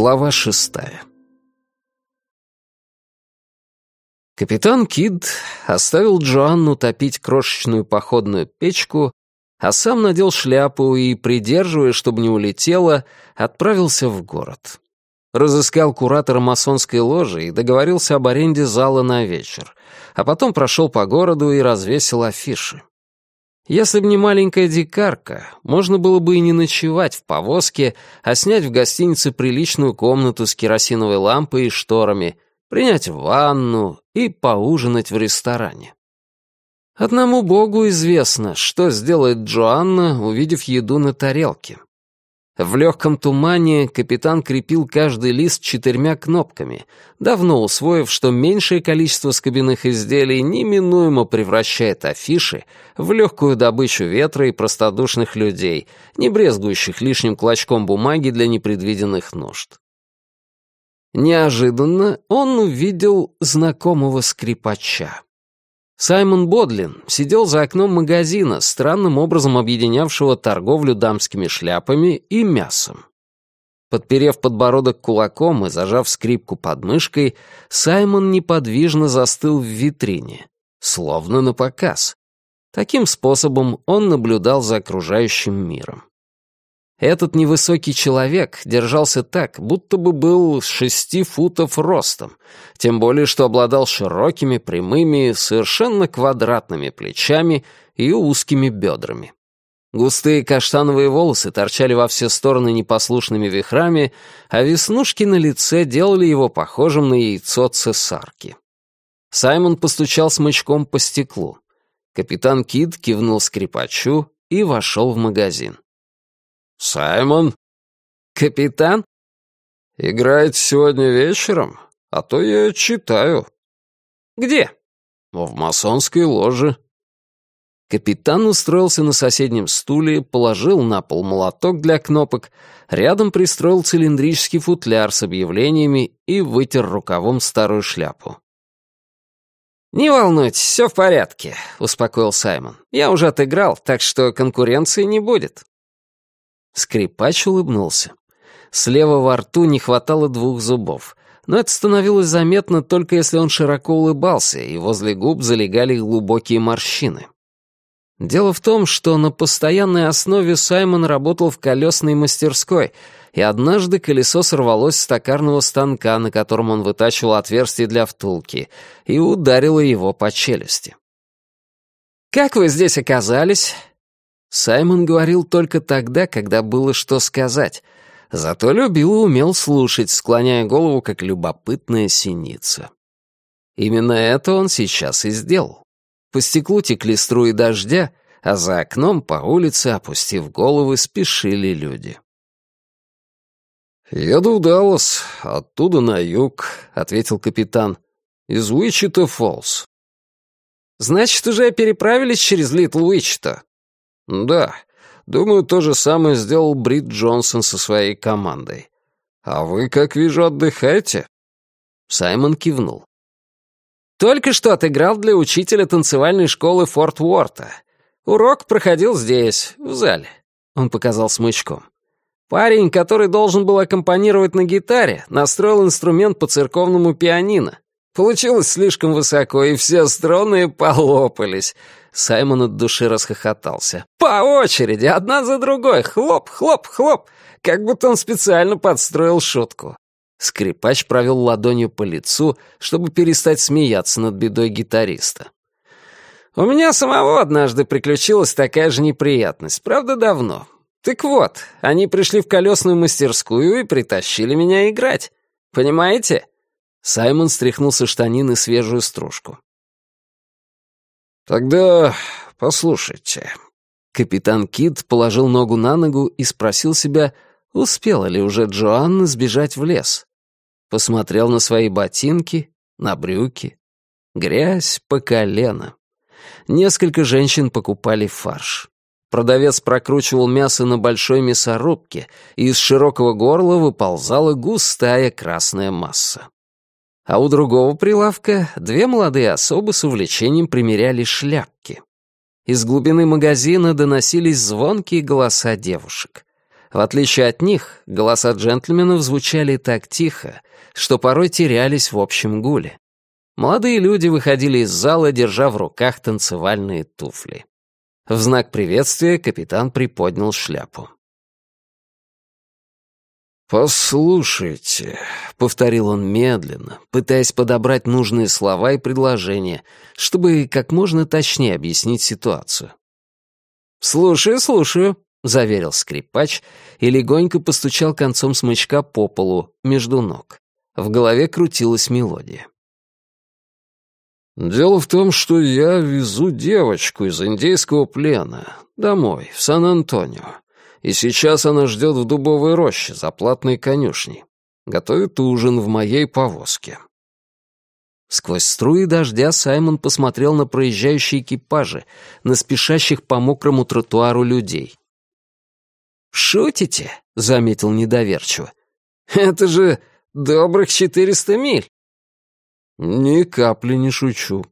Глава шестая Капитан Кид оставил Джоанну топить крошечную походную печку, а сам надел шляпу и, придерживая, чтобы не улетела, отправился в город. Разыскал куратора масонской ложи и договорился об аренде зала на вечер, а потом прошел по городу и развесил афиши. Если бы не маленькая дикарка, можно было бы и не ночевать в повозке, а снять в гостинице приличную комнату с керосиновой лампой и шторами, принять ванну и поужинать в ресторане. Одному богу известно, что сделает Джоанна, увидев еду на тарелке. В легком тумане капитан крепил каждый лист четырьмя кнопками, давно усвоив, что меньшее количество скобяных изделий неминуемо превращает афиши в легкую добычу ветра и простодушных людей, не брезгующих лишним клочком бумаги для непредвиденных нужд. Неожиданно он увидел знакомого скрипача. Саймон Бодлин сидел за окном магазина, странным образом объединявшего торговлю дамскими шляпами и мясом. Подперев подбородок кулаком и зажав скрипку под мышкой, Саймон неподвижно застыл в витрине, словно на показ. Таким способом он наблюдал за окружающим миром. Этот невысокий человек держался так, будто бы был шести футов ростом, тем более что обладал широкими, прямыми, совершенно квадратными плечами и узкими бедрами. Густые каштановые волосы торчали во все стороны непослушными вихрами, а веснушки на лице делали его похожим на яйцо цесарки. Саймон постучал смычком по стеклу. Капитан Кид кивнул скрипачу и вошел в магазин. «Саймон?» «Капитан?» «Играете сегодня вечером? А то я читаю». «Где?» «В масонской ложе». Капитан устроился на соседнем стуле, положил на пол молоток для кнопок, рядом пристроил цилиндрический футляр с объявлениями и вытер рукавом старую шляпу. «Не волнуйтесь, все в порядке», — успокоил Саймон. «Я уже отыграл, так что конкуренции не будет». Скрипач улыбнулся. Слева во рту не хватало двух зубов, но это становилось заметно только если он широко улыбался, и возле губ залегали глубокие морщины. Дело в том, что на постоянной основе Саймон работал в колесной мастерской, и однажды колесо сорвалось с токарного станка, на котором он вытачивал отверстие для втулки, и ударило его по челюсти. «Как вы здесь оказались?» Саймон говорил только тогда, когда было что сказать, зато любил и умел слушать, склоняя голову, как любопытная синица. Именно это он сейчас и сделал. По стеклу текли струи дождя, а за окном по улице, опустив головы, спешили люди. «Еду в Даллас, оттуда на юг», — ответил капитан. «Из Уичита-Фоллс». «Значит, уже переправились через Литл Уичита?» «Да, думаю, то же самое сделал Брит Джонсон со своей командой. А вы, как вижу, отдыхаете?» Саймон кивнул. «Только что отыграл для учителя танцевальной школы Форт Уорта. Урок проходил здесь, в зале», — он показал смычком. «Парень, который должен был аккомпанировать на гитаре, настроил инструмент по церковному пианино. Получилось слишком высоко, и все струны полопались. Саймон от души расхохотался. «По очереди, одна за другой, хлоп, хлоп, хлоп, как будто он специально подстроил шутку». Скрипач провел ладонью по лицу, чтобы перестать смеяться над бедой гитариста. «У меня самого однажды приключилась такая же неприятность, правда, давно. Так вот, они пришли в колесную мастерскую и притащили меня играть. Понимаете?» Саймон стряхнул со штанины свежую стружку. «Тогда послушайте». Капитан Кид положил ногу на ногу и спросил себя, успела ли уже Джоанна сбежать в лес. Посмотрел на свои ботинки, на брюки. Грязь по колено. Несколько женщин покупали фарш. Продавец прокручивал мясо на большой мясорубке, и из широкого горла выползала густая красная масса а у другого прилавка две молодые особы с увлечением примеряли шляпки. Из глубины магазина доносились звонкие голоса девушек. В отличие от них, голоса джентльменов звучали так тихо, что порой терялись в общем гуле. Молодые люди выходили из зала, держа в руках танцевальные туфли. В знак приветствия капитан приподнял шляпу. «Послушайте», — повторил он медленно, пытаясь подобрать нужные слова и предложения, чтобы как можно точнее объяснить ситуацию. «Слушаю, слушаю», — заверил скрипач и легонько постучал концом смычка по полу, между ног. В голове крутилась мелодия. «Дело в том, что я везу девочку из индейского плена домой, в Сан-Антонио, и сейчас она ждет в дубовой роще за платной конюшней. Готовит ужин в моей повозке». Сквозь струи дождя Саймон посмотрел на проезжающие экипажи, на спешащих по мокрому тротуару людей. «Шутите?» — заметил недоверчиво. «Это же добрых четыреста миль». «Ни капли не шучу».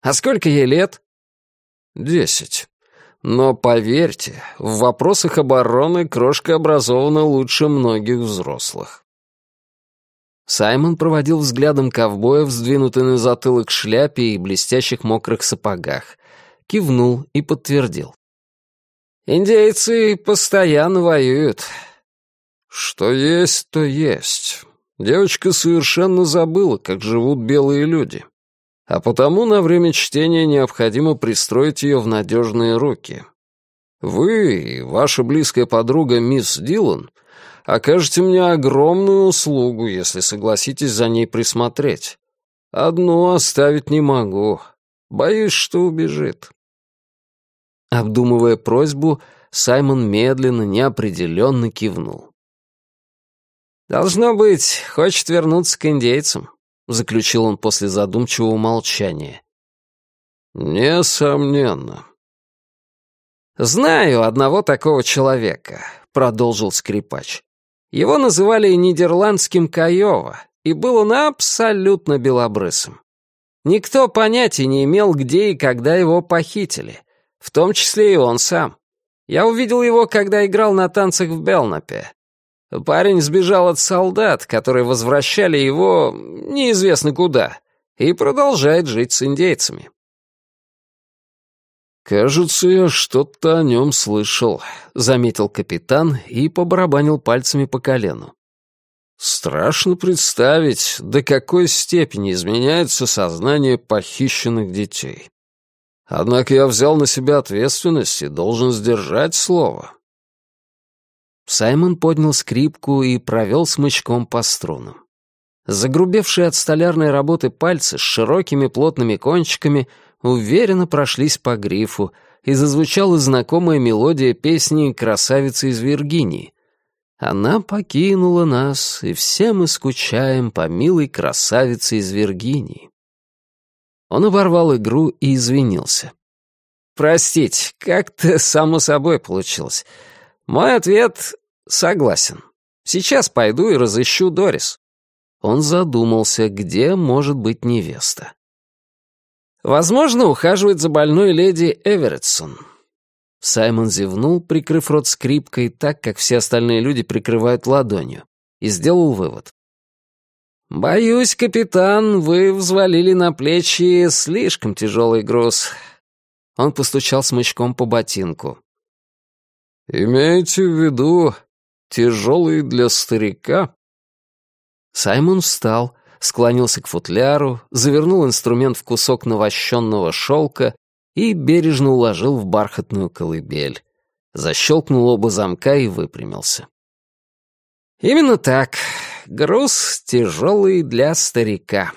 «А сколько ей лет?» «Десять. Но поверьте, в вопросах обороны крошка образована лучше многих взрослых». Саймон проводил взглядом ковбоя, вздвинутый на затылок шляпе и блестящих мокрых сапогах, кивнул и подтвердил. «Индейцы постоянно воюют». «Что есть, то есть. Девочка совершенно забыла, как живут белые люди. А потому на время чтения необходимо пристроить ее в надежные руки. Вы и ваша близкая подруга мисс Дилан окажете мне огромную услугу, если согласитесь за ней присмотреть. Одну оставить не могу. Боюсь, что убежит». Обдумывая просьбу, Саймон медленно, неопределенно кивнул. «Должно быть, хочет вернуться к индейцам», — заключил он после задумчивого молчания. «Несомненно». «Знаю одного такого человека», — продолжил скрипач. «Его называли нидерландским Каева, и был он абсолютно белобрысым. Никто понятия не имел, где и когда его похитили, в том числе и он сам. Я увидел его, когда играл на танцах в Белнапе. Парень сбежал от солдат, которые возвращали его неизвестно куда, и продолжает жить с индейцами. «Кажется, я что-то о нем слышал», — заметил капитан и побарабанил пальцами по колену. «Страшно представить, до какой степени изменяется сознание похищенных детей. Однако я взял на себя ответственность и должен сдержать слово. Саймон поднял скрипку и провел смычком по струнам. Загрубевшие от столярной работы пальцы с широкими плотными кончиками уверенно прошлись по грифу, и зазвучала знакомая мелодия песни «Красавица из Виргинии». Она покинула нас, и все мы скучаем по милой красавице из Виргинии. Он оборвал игру и извинился. «Простите, как-то само собой получилось. Мой ответ — согласен. Сейчас пойду и разыщу Дорис». Он задумался, где может быть невеста. «Возможно, ухаживает за больной леди Эверетсон». Саймон зевнул, прикрыв рот скрипкой так, как все остальные люди прикрывают ладонью, и сделал вывод. «Боюсь, капитан, вы взвалили на плечи слишком тяжелый груз». Он постучал смычком по ботинку. «Имеете в виду тяжелый для старика?» Саймон встал, склонился к футляру, завернул инструмент в кусок навощенного шелка и бережно уложил в бархатную колыбель. Защелкнул оба замка и выпрямился. «Именно так. Груз тяжелый для старика».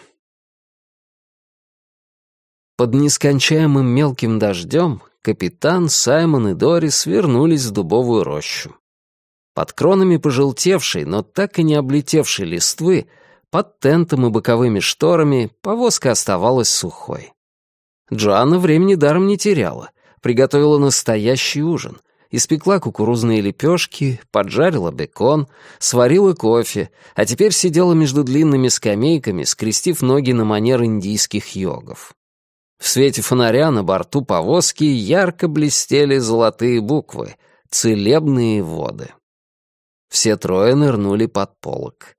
Под нескончаемым мелким дождем капитан, Саймон и Дорис вернулись в дубовую рощу. Под кронами пожелтевшей, но так и не облетевшей листвы, под тентом и боковыми шторами повозка оставалась сухой. Джоанна времени даром не теряла, приготовила настоящий ужин, испекла кукурузные лепешки, поджарила бекон, сварила кофе, а теперь сидела между длинными скамейками, скрестив ноги на манер индийских йогов. В свете фонаря на борту повозки ярко блестели золотые буквы «Целебные воды». Все трое нырнули под полок.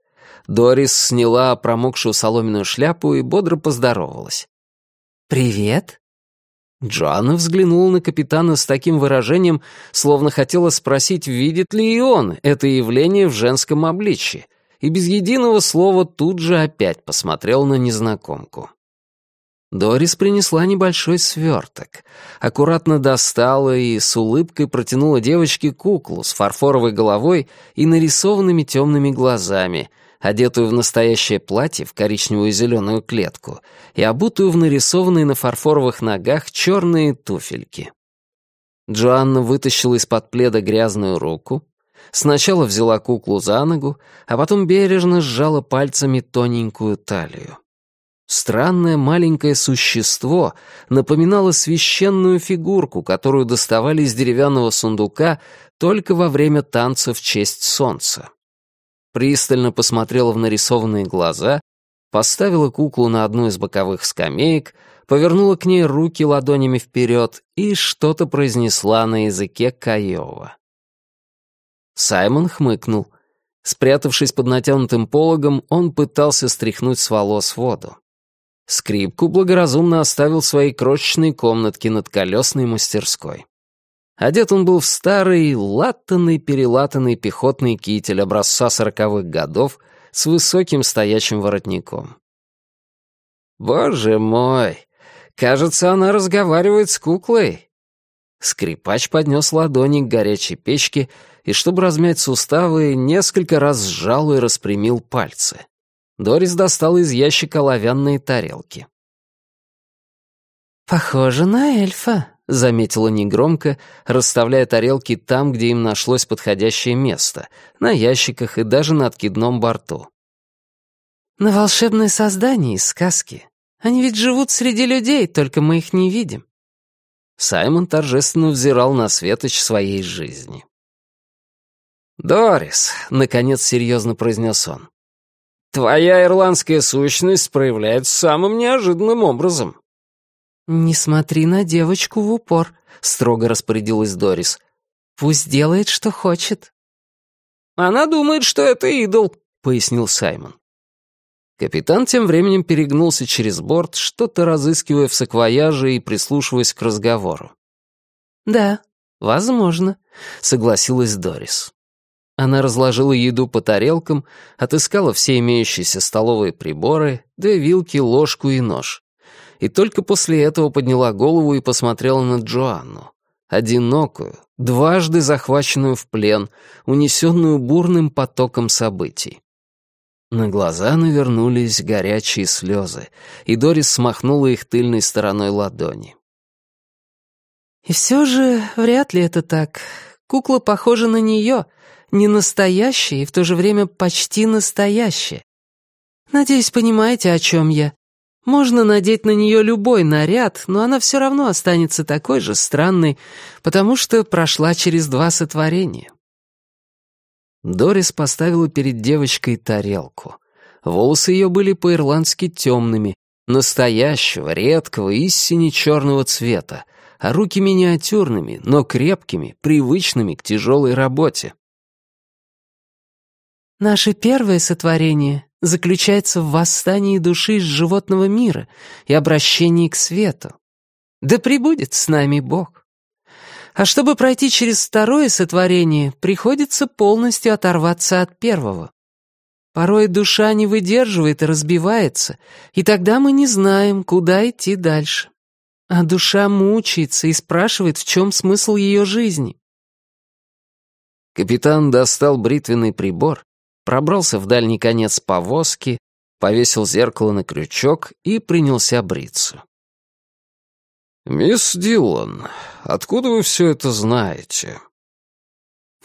Дорис сняла промокшую соломенную шляпу и бодро поздоровалась. «Привет». Джоанна взглянула на капитана с таким выражением, словно хотела спросить, видит ли и он это явление в женском обличье, и без единого слова тут же опять посмотрел на незнакомку. Дорис принесла небольшой сверток, аккуратно достала и с улыбкой протянула девочке куклу с фарфоровой головой и нарисованными темными глазами, одетую в настоящее платье в коричневую и зеленую клетку и обутую в нарисованные на фарфоровых ногах черные туфельки. Джоанна вытащила из-под пледа грязную руку, сначала взяла куклу за ногу, а потом бережно сжала пальцами тоненькую талию. Странное маленькое существо напоминало священную фигурку, которую доставали из деревянного сундука только во время танца в честь солнца. Пристально посмотрела в нарисованные глаза, поставила куклу на одну из боковых скамеек, повернула к ней руки ладонями вперед и что-то произнесла на языке Каева. Саймон хмыкнул. Спрятавшись под натянутым пологом, он пытался стряхнуть с волос воду. Скрипку благоразумно оставил в своей крошечной комнатке над колесной мастерской. Одет он был в старый, латанный-перелатанный пехотный китель образца сороковых годов с высоким стоячим воротником. «Боже мой! Кажется, она разговаривает с куклой!» Скрипач поднес ладони к горячей печке и, чтобы размять суставы, несколько раз сжал и распрямил пальцы. Дорис достал из ящика оловянные тарелки. «Похоже на эльфа», — заметила негромко, расставляя тарелки там, где им нашлось подходящее место, на ящиках и даже на откидном борту. «На волшебное создание из сказки. Они ведь живут среди людей, только мы их не видим». Саймон торжественно взирал на светоч своей жизни. «Дорис», — наконец серьезно произнес он, Твоя ирландская сущность проявляется самым неожиданным образом». «Не смотри на девочку в упор», — строго распорядилась Дорис. «Пусть делает, что хочет». «Она думает, что это идол», — пояснил Саймон. Капитан тем временем перегнулся через борт, что-то разыскивая в саквояже и прислушиваясь к разговору. «Да, возможно», — согласилась Дорис. Она разложила еду по тарелкам, отыскала все имеющиеся столовые приборы, две вилки, ложку и нож. И только после этого подняла голову и посмотрела на Джоанну. Одинокую, дважды захваченную в плен, унесенную бурным потоком событий. На глаза навернулись горячие слезы, и Дорис смахнула их тыльной стороной ладони. «И все же вряд ли это так. Кукла похожа на нее», не настоящее и в то же время почти настоящее. Надеюсь, понимаете, о чем я. Можно надеть на нее любой наряд, но она все равно останется такой же странной, потому что прошла через два сотворения. Дорис поставила перед девочкой тарелку. Волосы ее были по-ирландски темными, настоящего, редкого, истине черного цвета, а руки миниатюрными, но крепкими, привычными к тяжелой работе. Наше первое сотворение заключается в восстании души из животного мира и обращении к свету. Да пребудет с нами Бог. А чтобы пройти через второе сотворение, приходится полностью оторваться от первого. Порой душа не выдерживает и разбивается, и тогда мы не знаем, куда идти дальше. А душа мучается и спрашивает, в чем смысл ее жизни. Капитан достал бритвенный прибор пробрался в дальний конец повозки, повесил зеркало на крючок и принялся бриться. «Мисс Дилан, откуда вы все это знаете?»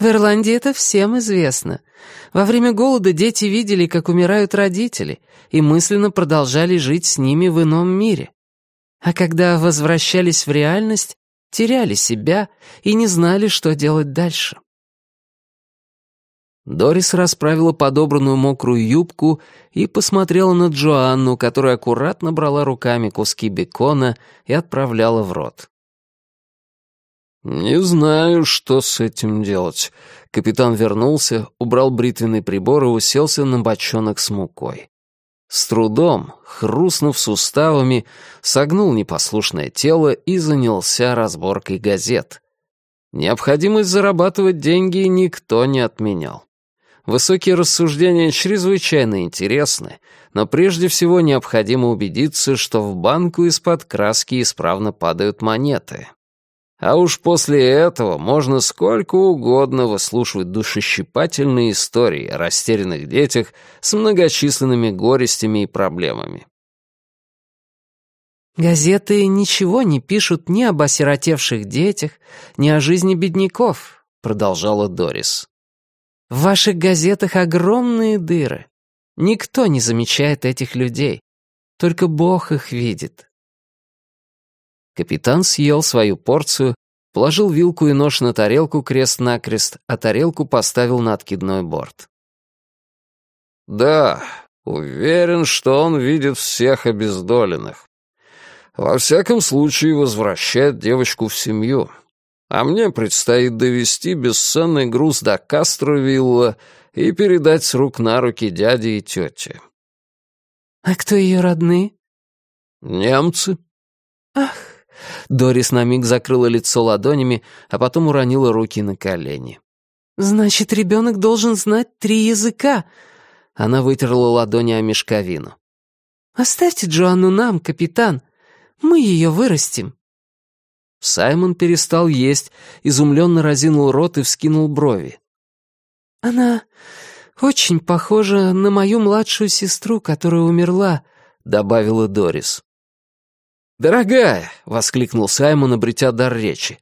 В Ирландии это всем известно. Во время голода дети видели, как умирают родители, и мысленно продолжали жить с ними в ином мире. А когда возвращались в реальность, теряли себя и не знали, что делать дальше. Дорис расправила подобранную мокрую юбку и посмотрела на Джоанну, которая аккуратно брала руками куски бекона и отправляла в рот. «Не знаю, что с этим делать». Капитан вернулся, убрал бритвенный прибор и уселся на бочонок с мукой. С трудом, хрустнув суставами, согнул непослушное тело и занялся разборкой газет. Необходимость зарабатывать деньги никто не отменял. Высокие рассуждения чрезвычайно интересны, но прежде всего необходимо убедиться, что в банку из-под краски исправно падают монеты. А уж после этого можно сколько угодно выслушивать душещипательные истории о растерянных детях с многочисленными горестями и проблемами. «Газеты ничего не пишут ни об осиротевших детях, ни о жизни бедняков», — продолжала Дорис. «В ваших газетах огромные дыры. Никто не замечает этих людей. Только Бог их видит. Капитан съел свою порцию, положил вилку и нож на тарелку крест-накрест, а тарелку поставил на откидной борт. «Да, уверен, что он видит всех обездоленных. Во всяком случае, возвращает девочку в семью. А мне предстоит довести бесценный груз до Кастровилла и передать с рук на руки дяде и тете». «А кто ее родные?» «Немцы». «Ах, Дорис на миг закрыла лицо ладонями, а потом уронила руки на колени. «Значит, ребенок должен знать три языка!» Она вытерла ладони о мешковину. «Оставьте Джоанну нам, капитан. Мы ее вырастим». Саймон перестал есть, изумленно разинул рот и вскинул брови. «Она очень похожа на мою младшую сестру, которая умерла», — добавила Дорис. «Дорогая!» — воскликнул Саймон, обретя дар речи.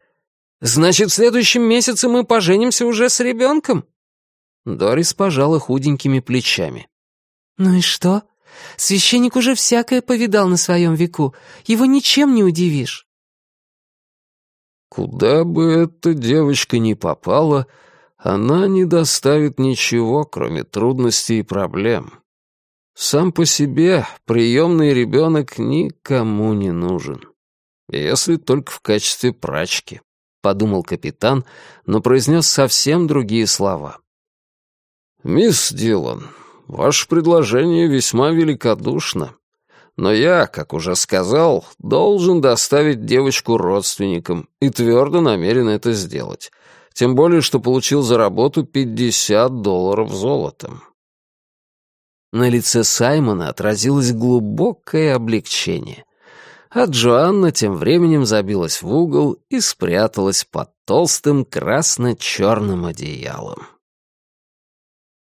«Значит, в следующем месяце мы поженимся уже с ребенком?» Дорис пожала худенькими плечами. «Ну и что? Священник уже всякое повидал на своем веку. Его ничем не удивишь». «Куда бы эта девочка ни попала, она не доставит ничего, кроме трудностей и проблем», сам по себе приемный ребенок никому не нужен. Если только в качестве прачки, — подумал капитан, но произнес совсем другие слова. «Мисс Дилан, ваше предложение весьма великодушно, но я, как уже сказал, должен доставить девочку родственникам и твердо намерен это сделать, тем более, что получил за работу 50 долларов золотом». На лице Саймона отразилось глубокое облегчение, а Джоанна тем временем забилась в угол и спряталась под толстым красно-черным одеялом.